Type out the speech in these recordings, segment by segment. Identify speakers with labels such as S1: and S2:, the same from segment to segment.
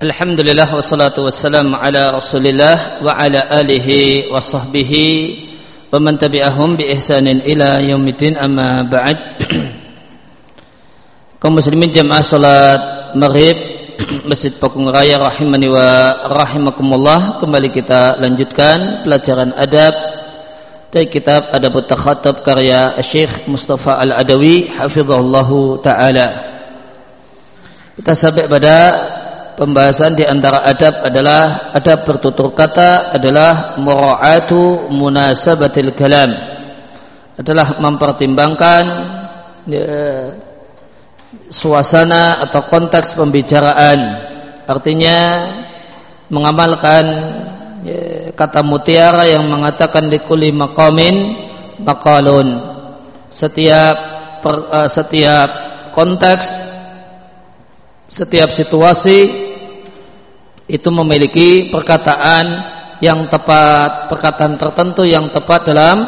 S1: Alhamdulillah wassalatu wassalamu ala Rasulillah wa ala alihi wa sahbihi wa man tabi'ahum bi ihsanin ila yaumiddin amma ba'd. Kaum muslimin jamaah salat Maghrib Masjid Pakung Raya rahimani wa rahimakumullah kembali kita lanjutkan pelajaran adab dari kitab Adabut Takhatab karya Syekh Mustafa Al-Adawi hafizahullahu taala. Kita sampai pada pembahasan di antara adab adalah adab bertutur kata adalah mura'atu munasabatil kalam. Adalah mempertimbangkan ya, suasana atau konteks pembicaraan. Artinya mengamalkan ya, kata mutiara yang mengatakan likuli maqamin maqalun. Setiap per, uh, setiap konteks setiap situasi itu memiliki perkataan yang tepat, perkataan tertentu yang tepat dalam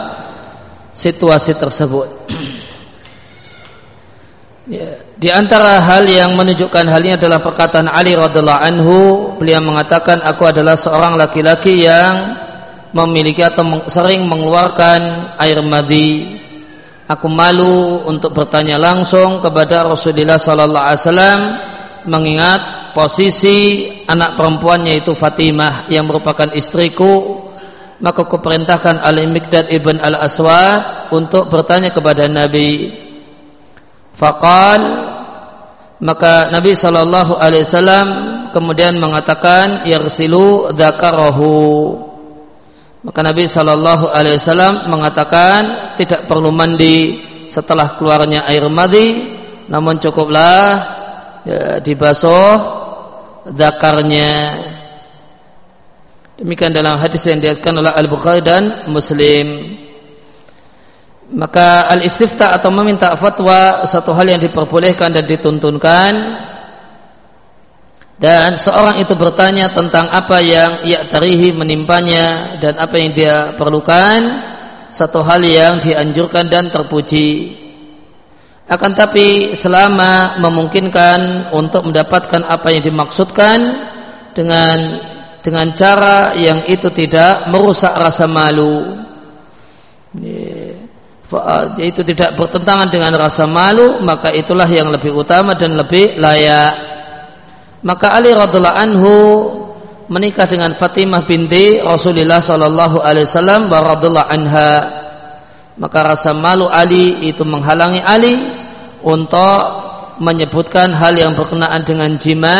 S1: situasi tersebut. ya, di antara hal yang menunjukkan hal ini adalah perkataan Ali radhiallahu anhu, beliau mengatakan aku adalah seorang laki-laki yang memiliki atau sering mengeluarkan air madi. Aku malu untuk bertanya langsung kepada Rasulullah sallallahu alaihi wasallam mengingat posisi anak perempuannya itu Fatimah yang merupakan istriku maka kuperintahkan Ali Mikdad ibn al-Aswad untuk bertanya kepada Nabi. Faqal maka Nabi sallallahu alaihi wasallam kemudian mengatakan yarsilu dzakarahu. Maka Nabi sallallahu alaihi wasallam mengatakan tidak perlu mandi setelah keluarnya air madi namun cukuplah ya, dibasuh zakarnya. Demikian dalam hadis yang diriwayatkan oleh Al Bukhari dan Muslim. Maka al istifta atau meminta fatwa satu hal yang diperbolehkan dan dituntunkan. Dan seorang itu bertanya tentang apa yang ia tarihi menimpanya dan apa yang dia perlukan. Satu hal yang dianjurkan dan terpuji akan tapi selama memungkinkan untuk mendapatkan apa yang dimaksudkan dengan dengan cara yang itu tidak merusak rasa malu. Yaitu tidak bertentangan dengan rasa malu maka itulah yang lebih utama dan lebih layak. Maka Ali radhiallahu anhu menikah dengan Fatimah binti Rasulullah sallallahu alaihi wasallam anha. Maka rasa malu Ali itu menghalangi Ali untuk menyebutkan hal yang berkenaan dengan jima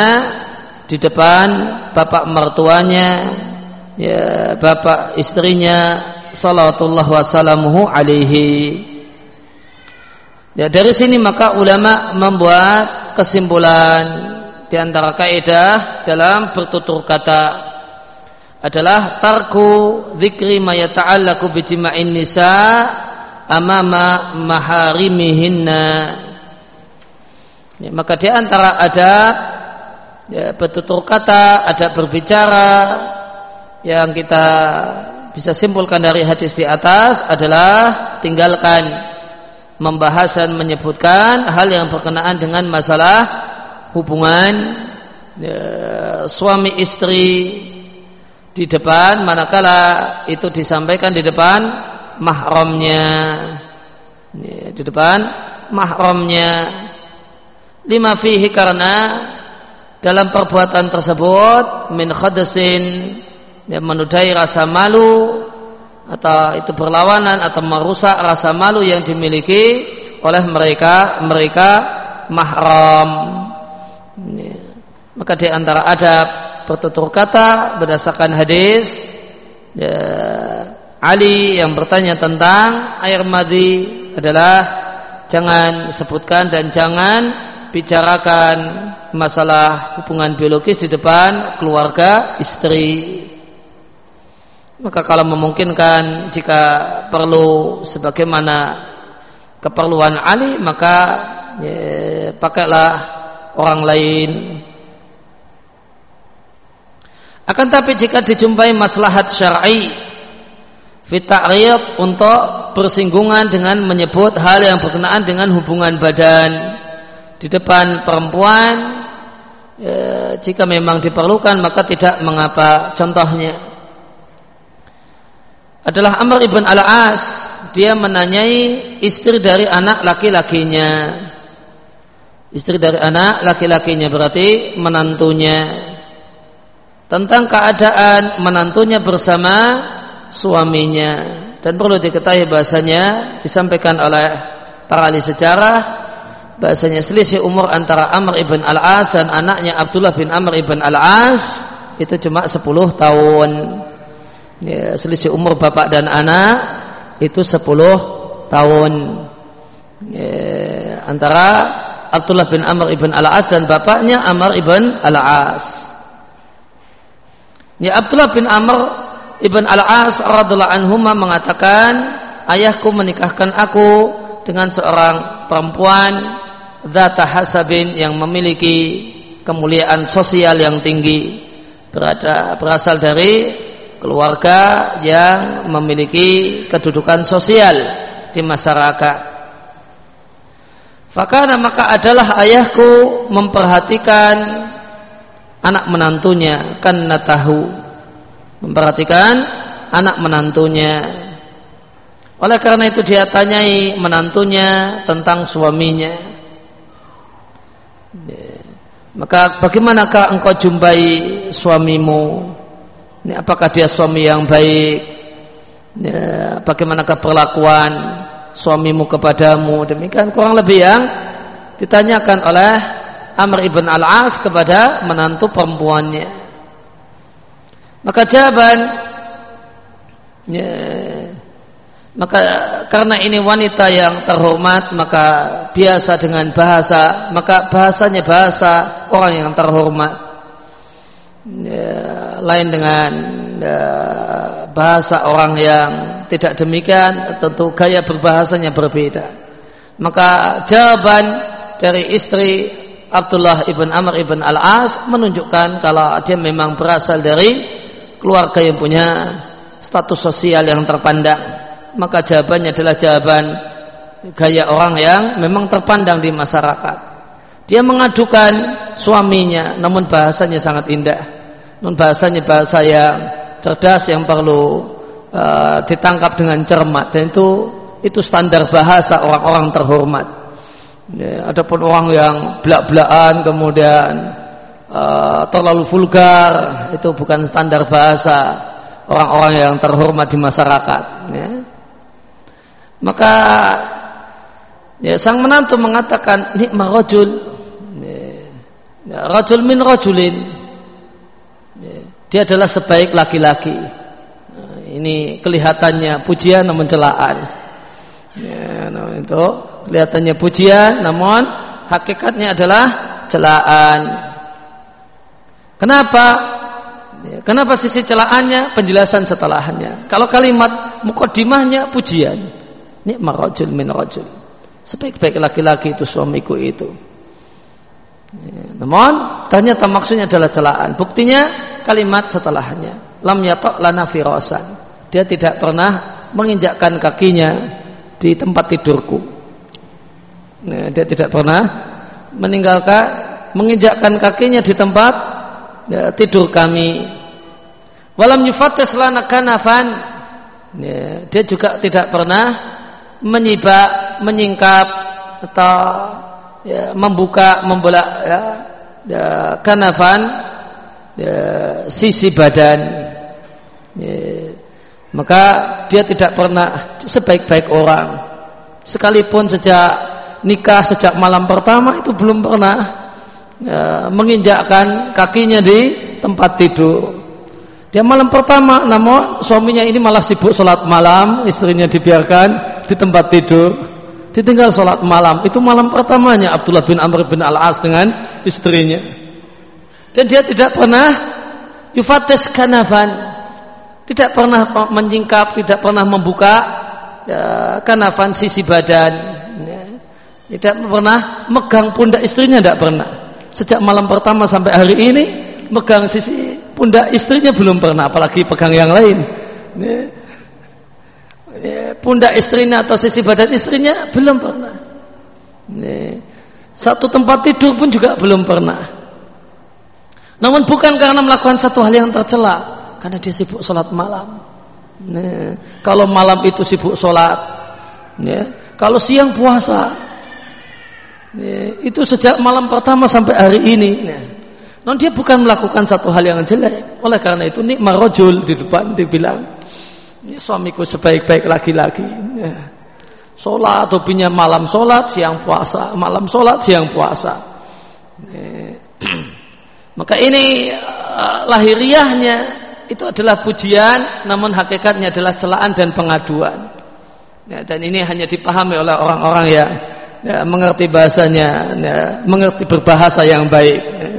S1: di depan bapak mertuanya ya bapak istrinya salawatullah wassalamuhu alaihi. Ya dari sini maka ulama membuat kesimpulan di antara kaidah dalam bertutur kata adalah tarku zikri ma yata'allaku bijima'in nisa amama maharimihinna Ya, maka di antara ada ya, bertutur kata, ada berbicara yang kita bisa simpulkan dari hadis di atas adalah tinggalkan membahas dan menyebutkan hal yang berkenaan dengan masalah hubungan ya, suami istri di depan manakala itu disampaikan di depan mahramnya. Ya, di depan mahramnya lima fihi karena dalam perbuatan tersebut min khadasin yang menudai rasa malu atau itu berlawanan atau merusak rasa malu yang dimiliki oleh mereka mereka mahram. Maka di antara adab bertutur kata berdasarkan hadis ya, Ali yang bertanya tentang air madi adalah jangan sebutkan dan jangan bicarakan masalah hubungan biologis di depan keluarga istri. Maka kalau memungkinkan jika perlu sebagaimana keperluan Ali maka ya, pakailah orang lain. Akan tapi jika dijumpai maslahat syar'i fita'riyat untuk bersinggungan dengan menyebut hal yang berkenaan dengan hubungan badan di depan perempuan e, jika memang diperlukan maka tidak mengapa. Contohnya adalah Amr ibn al-As. Dia menanyai istri dari anak laki-lakinya. Istri dari anak laki-lakinya berarti menantunya. Tentang keadaan menantunya bersama suaminya. Dan perlu diketahui bahasanya disampaikan oleh para ahli sejarah bahasanya selisih umur antara Amr ibn al-As dan anaknya Abdullah bin Amr ibn al-As itu cuma 10 tahun ya, selisih umur bapak dan anak itu 10 tahun ya, antara Abdullah bin Amr ibn al-As dan bapaknya Amr ibn al-As. Ya Abdullah bin Amr ibn al-As radhiallahu anhu mengatakan, ayahku menikahkan aku dengan seorang perempuan zata hasabin yang memiliki kemuliaan sosial yang tinggi berada berasal dari keluarga yang memiliki kedudukan sosial di masyarakat Fakana maka adalah ayahku memperhatikan anak menantunya karena tahu memperhatikan anak menantunya. Oleh karena itu dia tanyai menantunya tentang suaminya. Maka bagaimanakah engkau jumpai suamimu? Ini apakah dia suami yang baik? Ya, bagaimanakah perlakuan suamimu kepadamu demikian kurang lebih yang ditanyakan oleh Amr ibn al-As kepada menantu perempuannya maka jawaban ya, maka karena ini wanita yang terhormat maka biasa dengan bahasa maka bahasanya bahasa orang yang terhormat. Ya, lain dengan ya, bahasa orang yang tidak demikian tentu gaya berbahasanya berbeda. Maka jawaban dari istri Abdullah ibn Amr ibn al-As menunjukkan kalau dia memang berasal dari keluarga yang punya status sosial yang terpandang maka jawabannya adalah jawaban gaya orang yang memang terpandang di masyarakat dia mengadukan suaminya namun bahasanya sangat indah namun bahasanya bahasa yang cerdas yang perlu uh, ditangkap dengan cermat dan itu itu standar bahasa orang-orang terhormat. Ya, adapun orang yang belak-belakan kemudian uh, terlalu vulgar itu bukan standar bahasa orang-orang yang terhormat di masyarakat. Ya. Maka ya, sang menantu mengatakan nikmah rojul, ya, rojul min rojulin. Ya, dia adalah sebaik laki-laki ini kelihatannya pujian namun celaan. Ya, namun itu kelihatannya pujian namun hakikatnya adalah celaan. Kenapa? Ya, kenapa sisi celaannya? Penjelasan setelahnya. Kalau kalimat mukodimahnya pujian. Ini marojul min rojul. Sebaik-baik laki-laki itu suamiku itu. Ya, namun ternyata maksudnya adalah celaan. Buktinya kalimat setelahnya. Lam yatok lana firosan dia tidak pernah menginjakkan kakinya di tempat tidurku. Nah, dia tidak pernah meninggalkan menginjakkan kakinya di tempat ya, tidur kami. Walam yufatis lana kanafan. Ya, dia juga tidak pernah menyibak, menyingkap atau ya, membuka, membolak ya, ya, kanafan ya, sisi badan. Ya, maka dia tidak pernah sebaik-baik orang sekalipun sejak nikah sejak malam pertama itu belum pernah ya, menginjakkan kakinya di tempat tidur dia malam pertama namun suaminya ini malah sibuk sholat malam istrinya dibiarkan di tempat tidur ditinggal sholat malam itu malam pertamanya Abdullah bin Amr bin Al-As dengan istrinya dan dia tidak pernah yufatis kanafan tidak pernah menyingkap, tidak pernah membuka ya, kanafan sisi badan, ya. tidak pernah megang pundak istrinya, tidak pernah. Sejak malam pertama sampai hari ini, megang sisi pundak istrinya belum pernah, apalagi pegang yang lain. Ya. Ya, pundak istrinya atau sisi badan istrinya belum pernah. Ya. Satu tempat tidur pun juga belum pernah. Namun bukan karena melakukan satu hal yang tercela, karena dia sibuk sholat malam. Nah, kalau malam itu sibuk sholat, ya, kalau siang puasa, ya, itu sejak malam pertama sampai hari ini. Nah, non dia bukan melakukan satu hal yang jelek. Oleh karena itu nikmah rojul di depan dibilang, ini suamiku sebaik-baik laki-laki. Ya. Sholat hobinya malam sholat, siang puasa, malam sholat, siang puasa. Ya. Maka ini uh, lahiriahnya itu adalah pujian, namun hakikatnya adalah celaan dan pengaduan. Ya, dan ini hanya dipahami oleh orang-orang yang ya, mengerti bahasanya, ya, mengerti berbahasa yang baik. Ya.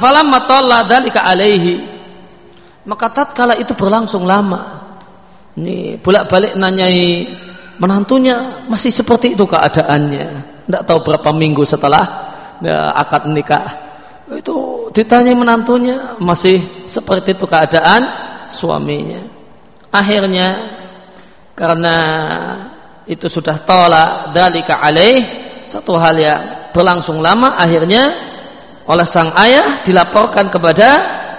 S1: Falam matalla dalika alaihi. Maka tatkala itu berlangsung lama ini bolak-balik nanyai menantunya masih seperti itu keadaannya. Tidak tahu berapa minggu setelah ya, akad nikah. Itu ditanya menantunya masih seperti itu keadaan suaminya. Akhirnya karena itu sudah tolak dalika alaih satu hal yang berlangsung lama akhirnya oleh sang ayah dilaporkan kepada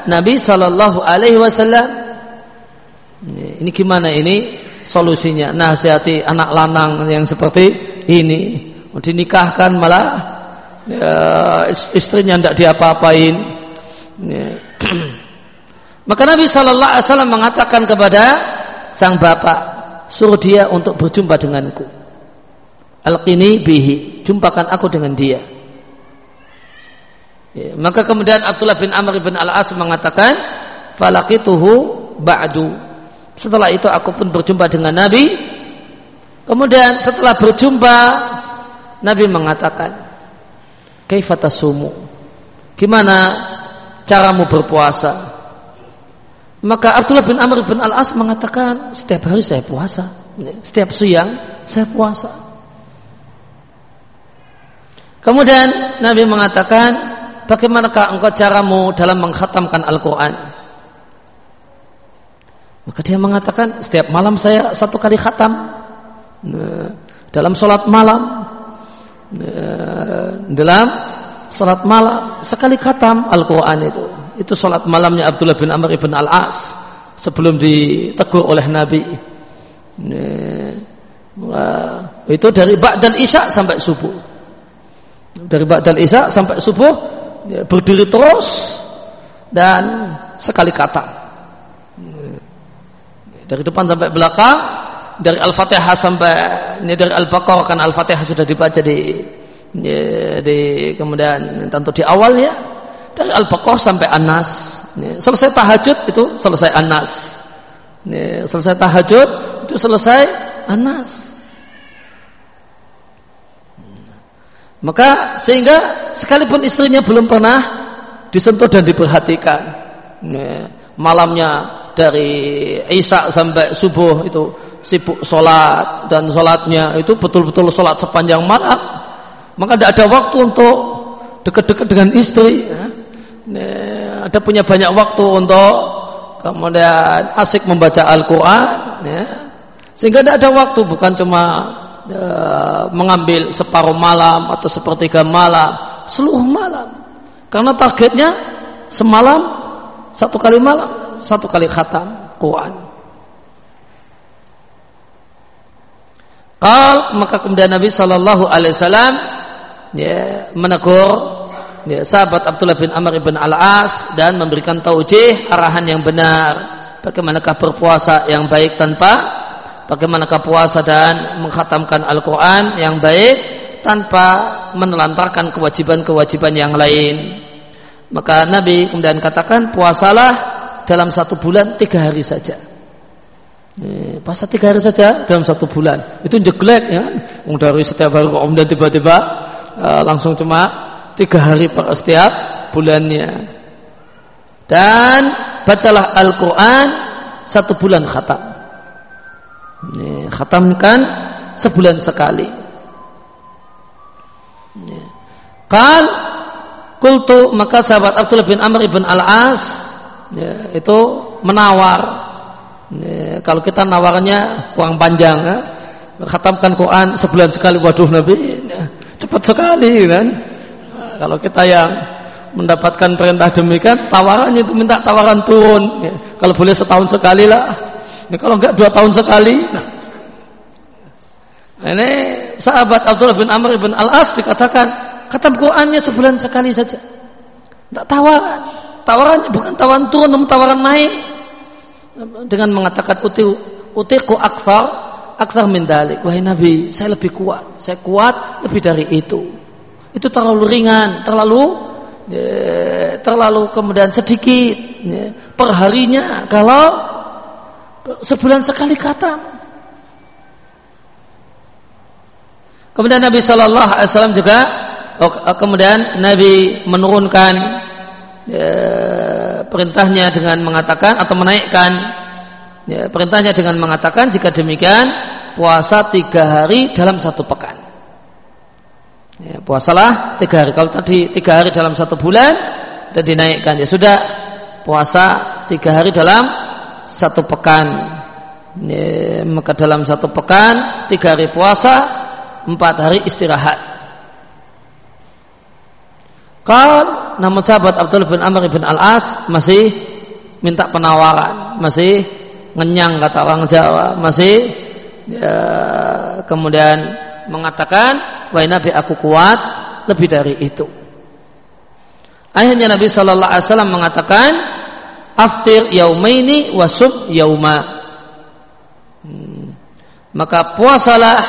S1: Nabi Shallallahu Alaihi Wasallam. Ini gimana ini solusinya? Nasihati anak lanang yang seperti ini. Dinikahkan malah ya, istrinya tidak diapa-apain. Ya. maka Nabi Shallallahu Alaihi Wasallam mengatakan kepada sang bapak suruh dia untuk berjumpa denganku. Alqini bihi jumpakan aku dengan dia ya, maka kemudian Abdullah bin Amr bin Al As mengatakan falakituhu ba'du setelah itu aku pun berjumpa dengan Nabi. Kemudian setelah berjumpa Nabi mengatakan, "Kaifatasumu?" Gimana caramu berpuasa? Maka Abdullah bin Amr bin Al-As mengatakan, "Setiap hari saya puasa, setiap siang saya puasa." Kemudian Nabi mengatakan, "Bagaimanakah engkau caramu dalam mengkhatamkan Al-Qur'an?" Maka dia mengatakan setiap malam saya satu kali khatam nah, dalam sholat malam nah, dalam sholat malam sekali khatam Al-Quran itu. Itu sholat malamnya Abdullah bin Amr ibn Al-As sebelum ditegur oleh Nabi. Nah, itu dari Ba'dal Isya sampai subuh. Dari Ba'dal Isya sampai subuh berdiri terus dan sekali kata. Dari depan sampai belakang dari Al-Fatihah sampai ini dari Al-Baqarah kan Al-Fatihah sudah dibaca di, di, di kemudian tentu di awal ya. Dari Al-Baqarah sampai An-Nas. Selesai tahajud itu selesai An-Nas. Selesai tahajud itu selesai An-Nas maka sehingga sekalipun istrinya belum pernah disentuh dan diperhatikan malamnya dari Isa sampai subuh itu sibuk sholat dan sholatnya itu betul-betul sholat sepanjang malam maka tidak ada waktu untuk dekat-dekat dengan istri ya. ada punya banyak waktu untuk kemudian asik membaca Al-Quran ya. sehingga tidak ada waktu bukan cuma ya, mengambil separuh malam atau sepertiga malam seluruh malam karena targetnya semalam satu kali malam satu kali khatam Quran. Kal maka kemudian Nabi Shallallahu Alaihi Wasallam ya, menegur ya, sahabat Abdullah bin Amr bin Al As dan memberikan taujih arahan yang benar. Bagaimanakah berpuasa yang baik tanpa bagaimanakah puasa dan menghatamkan Al-Quran yang baik tanpa menelantarkan kewajiban-kewajiban yang lain. Maka Nabi kemudian katakan puasalah dalam satu bulan tiga hari saja. puasa tiga hari saja dalam satu bulan. Itu jelek ya. Dari setiap hari kemudian tiba-tiba uh, langsung cuma tiga hari per setiap bulannya. Dan bacalah Al-Quran satu bulan khatam. Khatamkan sebulan sekali. Kal kultu maka sahabat Abdullah bin Amr ibn Al-As ya, itu menawar ya, kalau kita nawarnya kurang panjang ya. khatamkan Quran sebulan sekali waduh Nabi ya. cepat sekali kan. Nah, kalau kita yang mendapatkan perintah demikian, tawarannya itu minta tawaran turun. Ya, kalau boleh setahun sekali lah. Ya, kalau enggak dua tahun sekali. Nah, ini sahabat Abdullah bin Amr bin Al-As dikatakan, kata Qur'annya sebulan sekali saja. Tidak tawaran. Tawarannya bukan tawaran turun, namun tawaran naik. Dengan mengatakan uti utiku akthar, akthar min dalik. Wahai Nabi, saya lebih kuat. Saya kuat lebih dari itu. Itu terlalu ringan, terlalu ya, terlalu kemudian sedikit ya, perharinya kalau sebulan sekali kata kemudian Nabi Shallallahu Alaihi Wasallam juga oh, kemudian Nabi menurunkan ya, perintahnya dengan mengatakan atau menaikkan ya, perintahnya dengan mengatakan jika demikian puasa tiga hari dalam satu pekan. Ya, puasalah tiga hari. Kalau tadi tiga hari dalam satu bulan dan dinaikkan. Ya sudah puasa tiga hari dalam satu pekan. Ya, maka dalam satu pekan tiga hari puasa, empat hari istirahat. Kal namun sahabat Abdul bin Amr bin Al As masih minta penawaran, masih ngenyang kata orang Jawa, masih ya, kemudian mengatakan wahai Nabi aku kuat lebih dari itu. Akhirnya Nabi Shallallahu Alaihi Wasallam mengatakan, aftir yaumaini wasub yauma. Hmm. Maka puasalah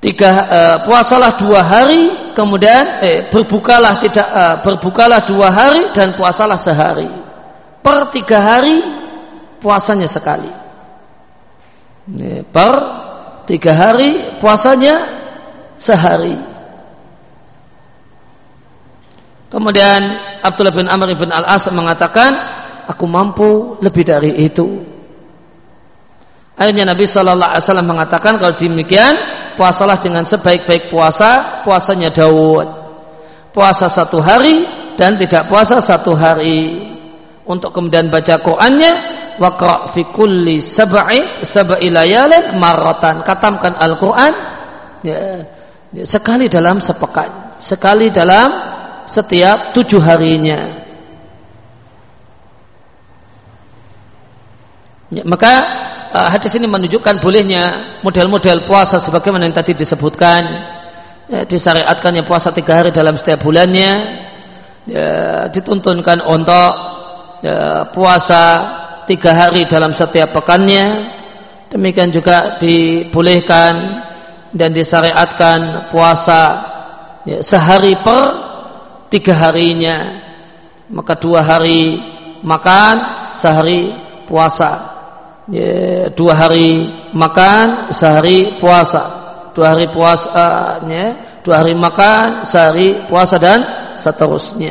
S1: tiga uh, puasalah dua hari, kemudian eh, berbukalah tidak uh, berbukalah dua hari dan puasalah sehari. Per tiga hari puasanya sekali. Per tiga hari puasanya sehari kemudian Abdullah bin Amr bin Al-As mengatakan aku mampu lebih dari itu. Akhirnya Nabi Shallallahu Alaihi Wasallam mengatakan kalau demikian puasalah dengan sebaik-baik puasa puasanya Daud. Puasa satu hari dan tidak puasa satu hari. Untuk kemudian baca Qurannya waqra fi kulli sab'i sab'i layalin marratan. Katamkan Al-Qur'an ya, sekali dalam sepekan sekali dalam setiap tujuh harinya. Ya, maka uh, hadis ini menunjukkan bolehnya model-model puasa sebagaimana yang tadi disebutkan. Ya, disyariatkannya puasa tiga hari dalam setiap bulannya. Ya, dituntunkan untuk ya, puasa tiga hari dalam setiap pekannya. Demikian juga dibolehkan dan disyariatkan puasa ya, sehari per tiga harinya maka dua hari makan sehari puasa. Ya, dua hari makan sehari puasa. Dua hari puasa ya, dua hari makan sehari puasa dan seterusnya.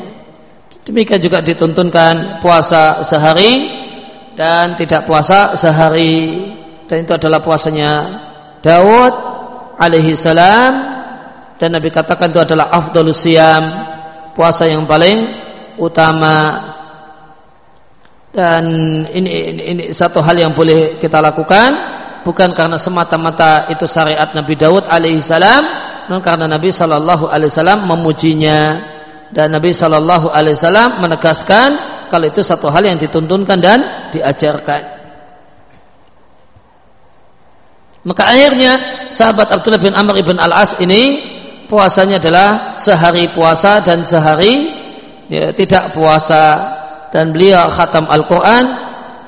S1: Demikian juga dituntunkan puasa sehari dan tidak puasa sehari. Dan itu adalah puasanya Daud alaihi salam. Dan Nabi katakan itu adalah afdalus siam puasa yang paling utama. Dan ini, ini, ini satu hal yang boleh kita lakukan. Bukan karena semata-mata itu syariat Nabi Daud alaihi salam namun karena Nabi sallallahu alaihi wasallam memujinya. Dan Nabi sallallahu alaihi wasallam menegaskan kalau itu satu hal yang dituntunkan dan diajarkan. Maka akhirnya sahabat Abdullah bin Amr ibn Al-As ini puasanya adalah sehari puasa dan sehari ya, tidak puasa. Dan beliau khatam Al-Quran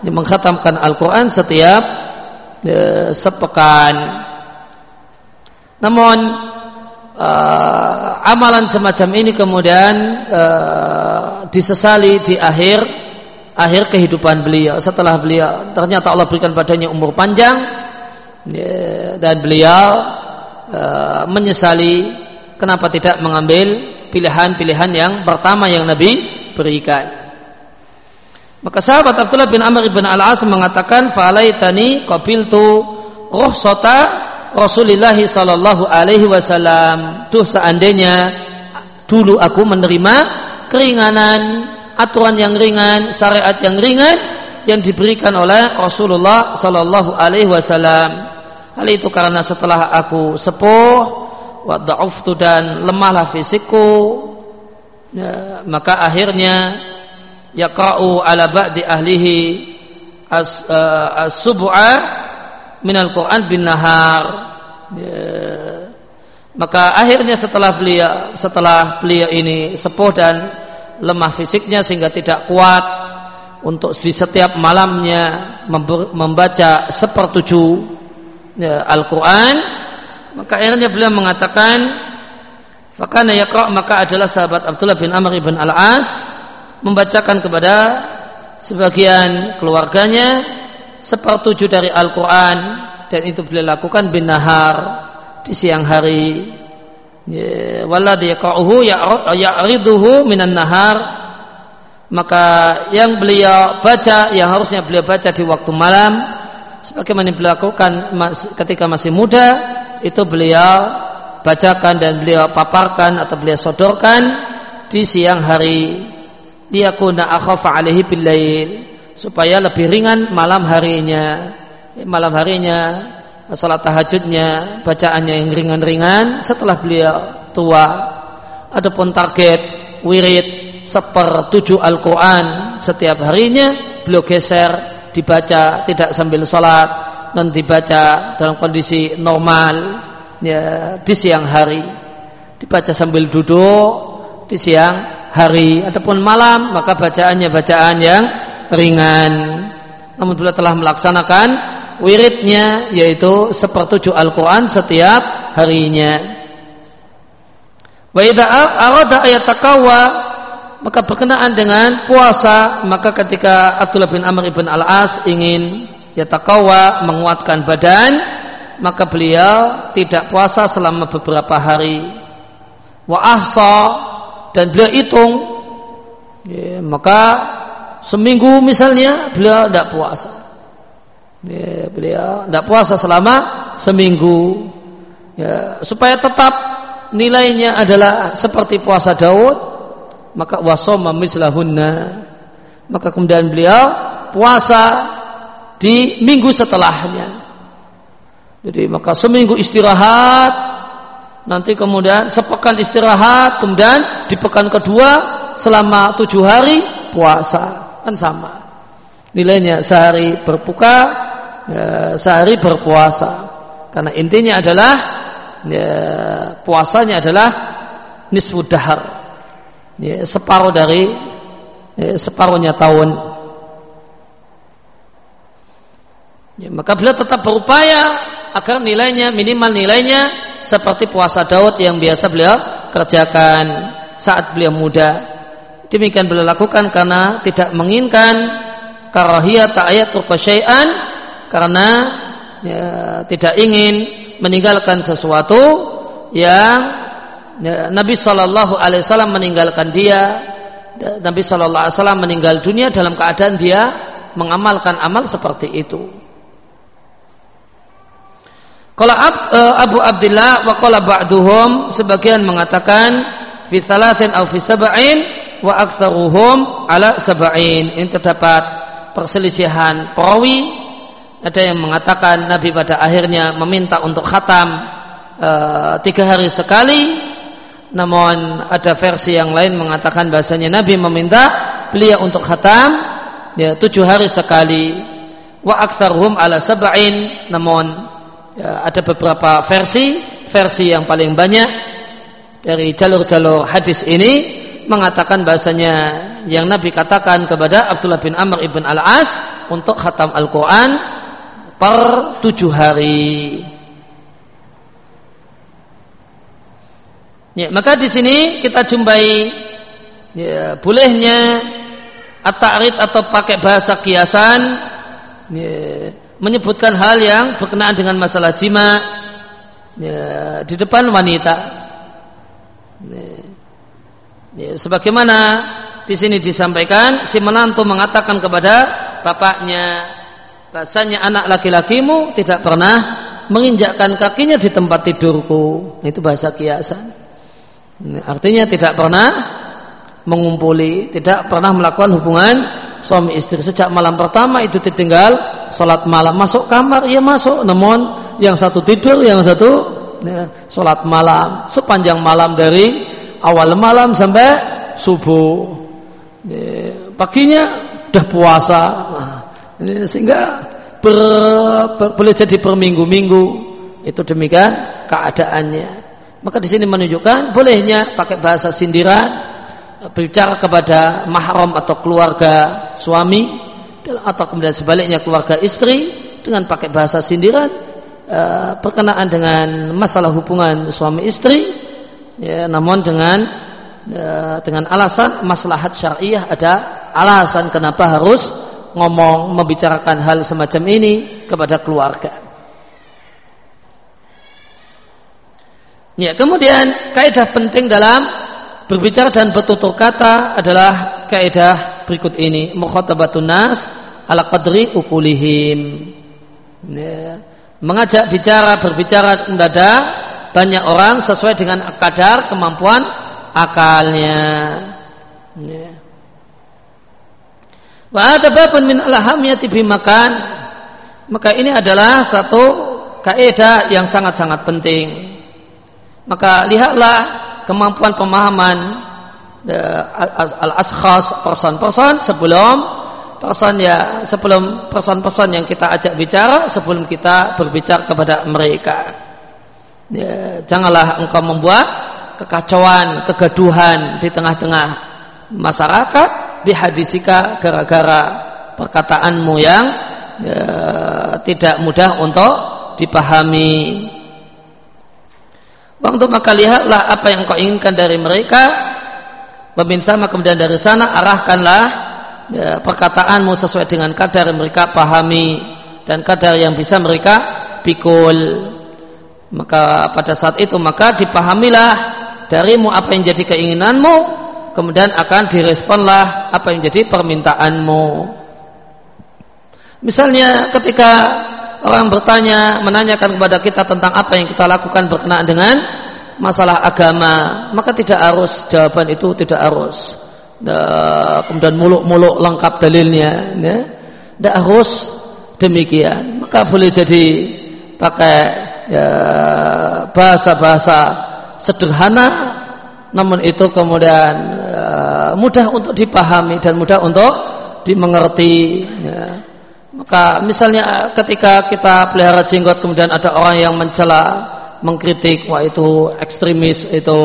S1: mengkhatamkan Al-Quran setiap ya, sepekan. Namun uh, amalan semacam ini kemudian uh, disesali di akhir akhir kehidupan beliau. Setelah beliau ternyata Allah berikan padanya umur panjang ya, dan beliau uh, menyesali kenapa tidak mengambil pilihan-pilihan yang pertama yang Nabi berikan maka sahabat Abdullah bin Amr bin Al-As mengatakan falaitani qabiltu ruhsata Rasulullah sallallahu alaihi wasallam. Tuh seandainya dulu aku menerima keringanan, aturan yang ringan, syariat yang ringan yang diberikan oleh Rasulullah sallallahu alaihi wasallam. Hal itu karena setelah aku sepuh, wa dha'uftu dan lemahlah fisikku ya, maka akhirnya yaqra'u ala ba'di ahlihi as, uh, as-sub'a minal Qur'an bin nahar ya. maka akhirnya setelah beliau setelah beliau ini sepuh dan lemah fisiknya sehingga tidak kuat untuk di setiap malamnya membaca sepertujuh ya, Al-Quran maka akhirnya beliau mengatakan fakana yaqra maka adalah sahabat Abdullah bin Amr ibn Al-As membacakan kepada sebagian keluarganya sepertujuh dari Al-Quran dan itu beliau lakukan bin nahar di siang hari. Ya, walladhi yaqra'uhu ya'riduhu minan nahar. Maka yang beliau baca yang harusnya beliau baca di waktu malam sebagaimana beliau lakukan ketika masih muda itu beliau bacakan dan beliau paparkan atau beliau sodorkan di siang hari. Dia kuna akhafa alaihi billail supaya lebih ringan malam harinya. Malam harinya salat tahajudnya bacaannya yang ringan-ringan setelah beliau tua. Adapun target wirid sepertujuh Al-Quran setiap harinya beliau geser dibaca tidak sambil sholat dan dibaca dalam kondisi normal ya di siang hari. Dibaca sambil duduk di siang hari ataupun malam maka bacaannya bacaan yang ringan. Namun beliau telah melaksanakan wiridnya yaitu sepertujuh Al-Quran setiap harinya. Wa idza arada ayat taqwa maka berkenaan dengan puasa maka ketika Abdullah bin Amr ibn Al-As ingin yatakawa menguatkan badan maka beliau tidak puasa selama beberapa hari. Wa ahsa dan beliau hitung. Ya, maka seminggu misalnya beliau tidak puasa. Ya, beliau tidak puasa selama seminggu. Ya, supaya tetap nilainya adalah seperti puasa Daud maka wasoma mislahunna. Maka kemudian beliau puasa di minggu setelahnya. Jadi maka seminggu istirahat nanti kemudian sepekan istirahat kemudian di pekan kedua selama tujuh hari puasa. Kan sama. Nilainya sehari berbuka ya, sehari berpuasa. Karena intinya adalah ya, puasanya adalah nisfu dahar. Ya, separuh dari ya, separuhnya tahun. Ya, maka beliau tetap berupaya agar nilainya minimal nilainya seperti puasa Daud yang biasa beliau kerjakan saat beliau muda. Demikian beliau lakukan karena tidak menginginkan karahiyat ayat syai'an karena ya, tidak ingin meninggalkan sesuatu yang Ya, Nabi Shallallahu Alaihi Wasallam meninggalkan dia. Nabi Shallallahu Alaihi Wasallam meninggal dunia dalam keadaan dia mengamalkan amal seperti itu. Kalau eh, Abu Abdullah wa qala ba'duhum sebagian mengatakan fi thalathin aw fi sab'in wa aktsaruhum ala sab'in. Ini terdapat perselisihan perawi. Ada yang mengatakan Nabi pada akhirnya meminta untuk khatam uh, tiga hari sekali namun ada versi yang lain mengatakan bahasanya Nabi meminta beliau untuk khatam ya tujuh hari sekali wa aktsaruhum ala sab'in namun ya, ada beberapa versi versi yang paling banyak dari jalur-jalur hadis ini mengatakan bahasanya yang Nabi katakan kepada Abdullah bin Amr ibn Al-As untuk khatam Al-Quran per tujuh hari. Ya, maka di sini kita jumpai ya, bolehnya at-ta'rid atau pakai bahasa kiasan ya, menyebutkan hal yang berkenaan dengan masalah jima ya, di depan wanita. Ya, ya, sebagaimana di sini disampaikan si menantu mengatakan kepada bapaknya bahasanya anak laki-lakimu tidak pernah menginjakkan kakinya di tempat tidurku. Itu bahasa kiasan. Artinya tidak pernah mengumpuli, tidak pernah melakukan hubungan suami istri. Sejak malam pertama itu ditinggal sholat malam. Masuk kamar ia masuk. Namun yang satu tidur yang satu ya, sholat malam. Sepanjang malam dari awal malam sampai subuh. Ya, paginya udah puasa. Nah, ya, sehingga ber, ber, boleh jadi per minggu-minggu itu demikian keadaannya. Maka di sini menunjukkan bolehnya pakai bahasa sindiran berbicara kepada mahram atau keluarga suami atau kemudian sebaliknya keluarga istri dengan pakai bahasa sindiran uh, berkenaan dengan masalah hubungan suami istri ya, namun dengan uh, dengan alasan maslahat syariah ada alasan kenapa harus ngomong membicarakan hal semacam ini kepada keluarga. Ya, kemudian kaidah penting dalam berbicara dan bertutur kata adalah kaidah berikut ini. Mukhatabatun nas ala qadri ukulihim ya. mengajak bicara berbicara mendadak banyak orang sesuai dengan kadar kemampuan akalnya. Ya. wa min alhamiyati makan. Maka ini adalah satu kaidah yang sangat-sangat penting. Maka lihatlah kemampuan pemahaman eh, al-askhas person-person sebelum person ya sebelum person-person yang kita ajak bicara sebelum kita berbicara kepada mereka. Ya, janganlah engkau membuat kekacauan kegaduhan di tengah-tengah masyarakat bihadisika gara-gara perkataanmu yang ya, tidak mudah untuk dipahami waktu maka lihatlah apa yang kau inginkan dari mereka. Peminta kemudian dari sana arahkanlah ya, perkataanmu sesuai dengan kadar yang mereka pahami dan kadar yang bisa mereka pikul. Maka pada saat itu maka dipahamilah darimu apa yang jadi keinginanmu kemudian akan diresponlah apa yang jadi permintaanmu. Misalnya ketika orang bertanya menanyakan kepada kita tentang apa yang kita lakukan berkenaan dengan masalah agama maka tidak harus jawaban itu tidak harus kemudian muluk-muluk lengkap dalilnya ya. tidak harus demikian maka boleh jadi pakai ya, bahasa-bahasa sederhana namun itu kemudian uh, mudah untuk dipahami dan mudah untuk dimengerti ya. Maka misalnya ketika kita pelihara jenggot kemudian ada orang yang mencela mengkritik wah itu ekstremis itu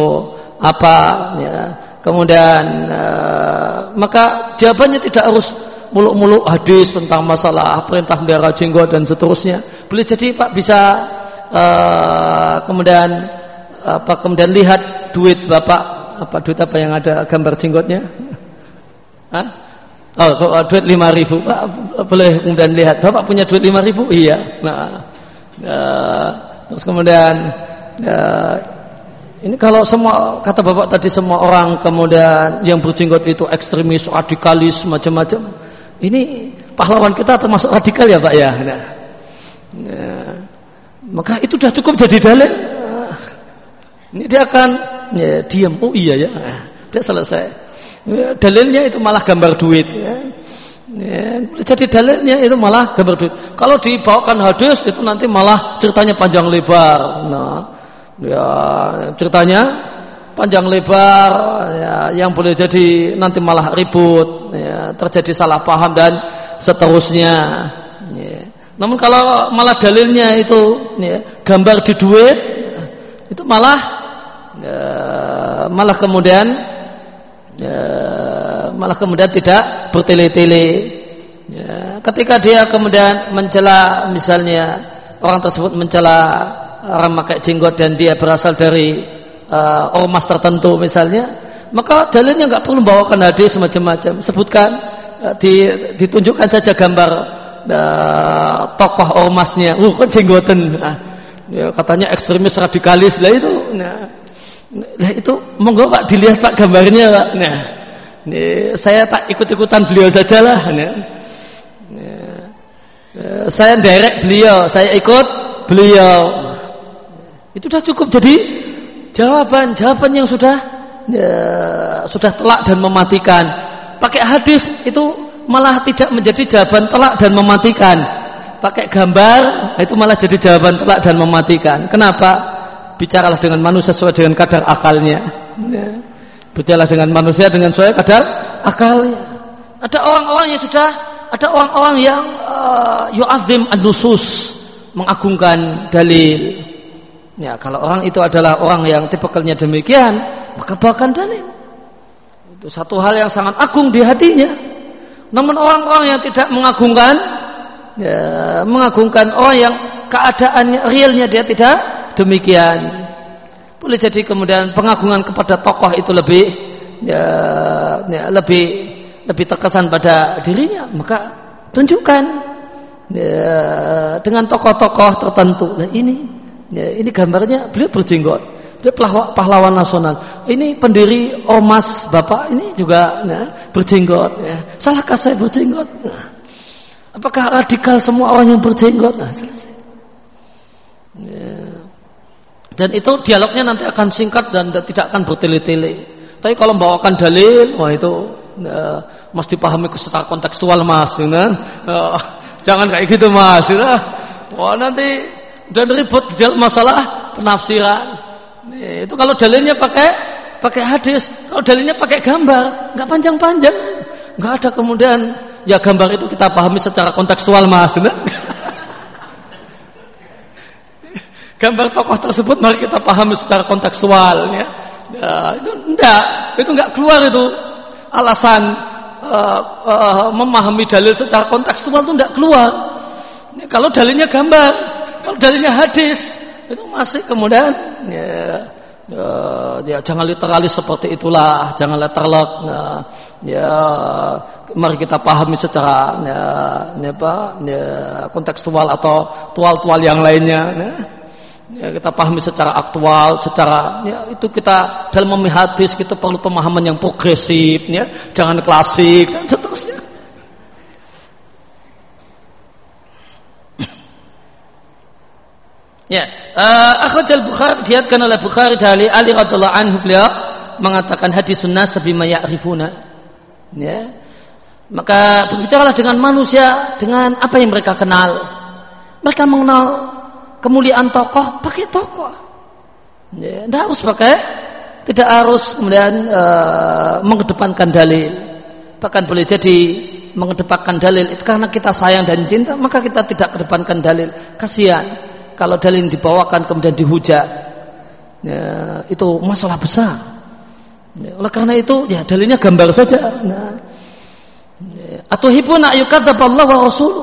S1: apa ya Kemudian uh, maka jawabannya tidak harus muluk-muluk hadis tentang masalah perintah melihara jenggot dan seterusnya. Boleh jadi Pak bisa uh, kemudian apa kemudian lihat duit Bapak apa duit apa yang ada gambar jenggotnya? Hah? Oh, duit lima ribu, Pak, boleh kemudian lihat. Bapak punya duit lima ribu? Iya. Nah, uh, terus kemudian uh, ini kalau semua kata bapak tadi semua orang kemudian yang berjenggot itu ekstremis, radikalis, macam-macam. Ini pahlawan kita termasuk radikal ya pak ya. Nah, ya. Maka itu sudah cukup jadi dalil. Ini dia akan ya, diam. Oh iya ya. Nah, dia selesai. Ya, dalilnya itu malah gambar duit. Ya. Ya, jadi dalilnya itu malah gambar duit. Kalau dibawakan hadis itu nanti malah ceritanya panjang lebar. Nah, ya ceritanya panjang lebar ya, yang boleh jadi nanti malah ribut ya, terjadi salah paham dan seterusnya ya. namun kalau malah dalilnya itu ya, gambar di duit itu malah ya, malah kemudian ya, malah kemudian tidak bertele-tele. Ya, ketika dia kemudian mencela misalnya orang tersebut mencela orang pakai jenggot dan dia berasal dari uh, ormas tertentu misalnya maka dalilnya nggak perlu membawakan hadis macam-macam sebutkan uh, di, ditunjukkan saja gambar uh, tokoh ormasnya. Uh kan jenggoten? Nah, ya, katanya ekstremis radikalis. Lah itu nah, nah itu monggo pak dilihat pak gambarnya pak nah ini, saya tak ikut-ikutan beliau saja lah nah. Ya, saya direct beliau saya ikut beliau itu sudah cukup jadi jawaban, jawaban yang sudah ya, sudah telak dan mematikan. Pakai hadis itu malah tidak menjadi jawaban telak dan mematikan. Pakai gambar itu malah jadi jawaban telak dan mematikan. Kenapa? Bicaralah dengan manusia sesuai dengan kadar akalnya. Ya. Bicaralah dengan manusia dengan sesuai kadar akalnya. Ada orang-orang yang sudah ada orang-orang yang uh, yu'azim an-nusus mengagungkan dalil. Ya, kalau orang itu adalah orang yang tipikalnya demikian, maka bahkan dalil. Itu satu hal yang sangat agung di hatinya. Namun orang-orang yang tidak mengagungkan, ya, mengagungkan orang yang keadaannya realnya dia tidak demikian. Boleh jadi kemudian pengagungan kepada tokoh itu lebih ya, ya, lebih lebih terkesan pada dirinya, maka tunjukkan ya, dengan tokoh-tokoh tertentu. Nah ini ya, ini gambarnya beliau berjenggot. Dia pahlawan nasional. Ini pendiri Omas Bapak ini juga ya, berjenggot. Ya. Salahkah saya berjenggot? Nah, apakah radikal semua orang yang berjenggot? Nah, selesai. Ya. Dan itu dialognya nanti akan singkat dan tidak akan bertele-tele. Tapi kalau membawakan dalil, wah itu ya, mesti pahami secara kontekstual mas, ya, jangan kayak gitu mas. Ya. Wah nanti dan ribut di dalam masalah penafsiran. Itu kalau dalilnya pakai pakai hadis, kalau dalilnya pakai gambar, nggak panjang-panjang, nggak ada kemudian ya gambar itu kita pahami secara kontekstual mas. Nah? Gambar tokoh tersebut mari kita pahami secara kontekstual ya. ya itu enggak, itu enggak keluar itu alasan uh, uh, memahami dalil secara kontekstual itu enggak keluar. Ya, kalau dalilnya gambar, kalau dalilnya hadis, itu masih kemudian ya, ya, ya jangan literalis seperti itulah jangan letterlock nah, ya mari kita pahami secara ya, ya apa ya, kontekstual atau tual-tual yang lainnya ya. Ya, kita pahami secara aktual secara ya itu kita dalam memahami hadis kita perlu pemahaman yang progresif ya jangan klasik dan seterusnya Ya, uh, akhrajal Bukhari diatkan oleh Bukhari dari Ali radhiallahu anhu beliau mengatakan hadis sunnah sebima ya'rifuna. Ya. Maka berbicaralah dengan manusia dengan apa yang mereka kenal. Mereka mengenal kemuliaan tokoh pakai tokoh. Ya, tidak harus pakai tidak harus kemudian uh, mengedepankan dalil. Bahkan boleh jadi mengedepankan dalil itu karena kita sayang dan cinta maka kita tidak kedepankan dalil. Kasihan kalau dalil dibawakan kemudian dihujat ya, itu masalah besar ya, oleh karena itu ya dalilnya gambar saja nah, ya, atau hibuna Allah wa rasul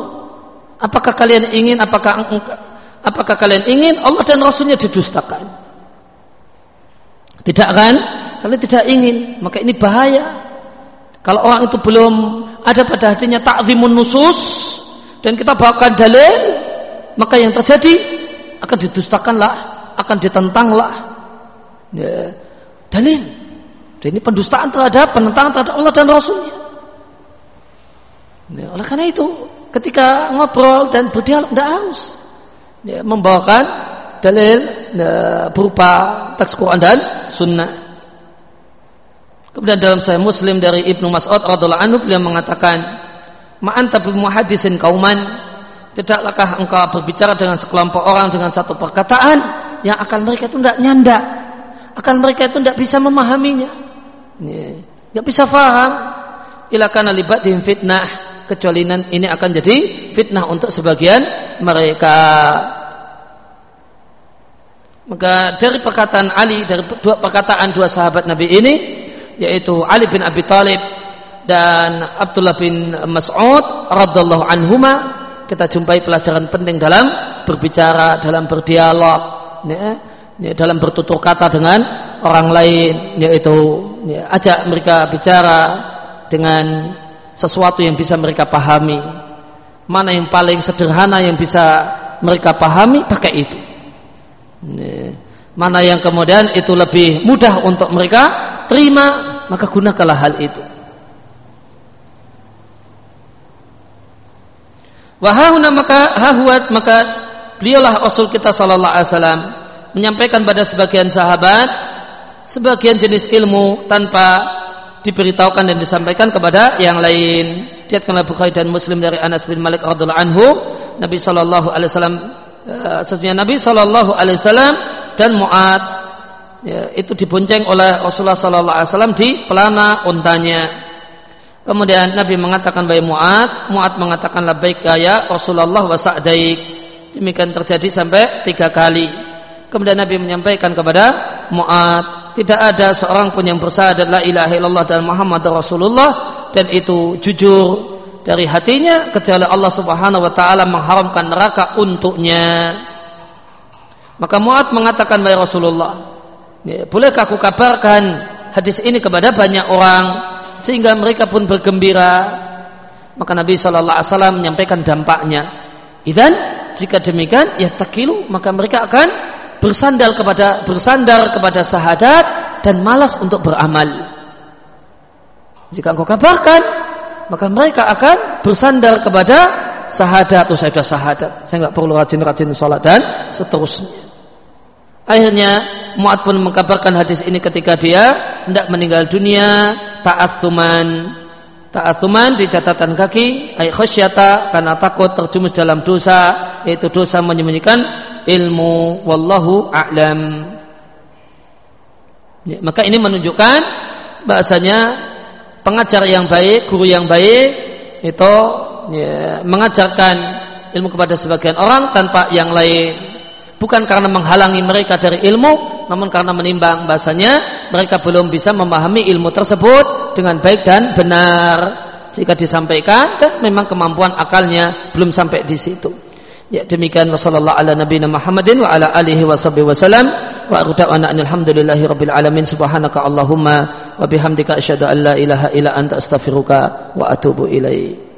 S1: apakah kalian ingin apakah apakah kalian ingin Allah dan rasulnya didustakan tidak kan kalian tidak ingin maka ini bahaya kalau orang itu belum ada pada hatinya takzimun nusus dan kita bawakan dalil maka yang terjadi akan didustakanlah, akan ditentanglah. Ya, dalil. Dan ini pendustaan terhadap penentangan terhadap Allah dan Rasulnya. Ya, oleh karena itu, ketika ngobrol dan berdialog tidak harus ya, membawakan dalil ya, berupa teks Quran dan Sunnah. Kemudian dalam saya Muslim dari Ibnu Mas'ud radhiallahu anhu beliau mengatakan, "Ma'anta bi muhaddisin kauman Tidaklahkah engkau berbicara dengan sekelompok orang dengan satu perkataan yang akan mereka itu tidak nyanda, akan mereka itu tidak bisa memahaminya, tidak bisa faham. Ilakan alibat fitnah kecuali ini akan jadi fitnah untuk sebagian mereka. Maka dari perkataan Ali dari dua perkataan dua sahabat Nabi ini yaitu Ali bin Abi Thalib dan Abdullah bin Mas'ud radhiallahu anhuma kita jumpai pelajaran penting dalam berbicara, dalam berdialog, ya, ya, dalam bertutur kata dengan orang lain, yaitu ya, ajak mereka bicara dengan sesuatu yang bisa mereka pahami. Mana yang paling sederhana yang bisa mereka pahami, pakai itu. Mana yang kemudian itu lebih mudah untuk mereka terima, maka gunakanlah hal itu. Wahahuna maka hahuat maka beliaulah Rasul kita sallallahu alaihi wasallam menyampaikan pada sebagian sahabat sebagian jenis ilmu tanpa diberitahukan dan disampaikan kepada yang lain. Diatkanlah Bukhari dan Muslim dari Anas bin Malik radhiallahu anhu, Nabi sallallahu alaihi wasallam uh, Nabi sallallahu alaihi wasallam dan Mu'ad ya, itu dibonceng oleh Rasulullah sallallahu alaihi wasallam di pelana untanya. Kemudian Nabi mengatakan bagi Mu'ad, Mu'ad mengatakan labbaik ya Rasulullah wa sa'daik. Demikian terjadi sampai tiga kali. Kemudian Nabi menyampaikan kepada Mu'ad, tidak ada seorang pun yang bersyahadat la ilaha illallah dan Muhammad Rasulullah dan itu jujur dari hatinya kecuali Allah Subhanahu wa taala mengharamkan neraka untuknya. Maka Mu'ad mengatakan kepada Rasulullah, ya, bolehkah aku kabarkan hadis ini kepada banyak orang sehingga mereka pun bergembira? Maka Nabi Shallallahu Alaihi Wasallam menyampaikan dampaknya. Dan jika demikian, ya takilu maka mereka akan bersandar kepada bersandar kepada sahadat dan malas untuk beramal. Jika engkau kabarkan, maka mereka akan bersandar kepada sahadat atau oh, saya sudah. Saya nggak perlu rajin-rajin sholat dan seterusnya. Akhirnya Mu'ad pun mengkabarkan hadis ini ketika dia hendak meninggal dunia ta'atsuman. Ta'atsuman di catatan kaki ay khasyata karena takut terjumus dalam dosa yaitu dosa menyembunyikan ilmu wallahu a'lam. Ya, maka ini menunjukkan bahasanya pengajar yang baik, guru yang baik itu ya, mengajarkan ilmu kepada sebagian orang tanpa yang lain. Bukan karena menghalangi mereka dari ilmu namun karena menimbang bahasanya mereka belum bisa memahami ilmu tersebut dengan baik dan benar. Jika disampaikan kan memang kemampuan akalnya belum sampai di situ ya demikian. Wasallallahu ala nabiyina Muhammadin wa ala alihi washabihi wasallam wa arda'ana alhamdulillahi rabbil alamin. Subhanaka allahumma wa bihamdika asyhadu an la ilaha illa anta astaghfiruka wa atubu ilaik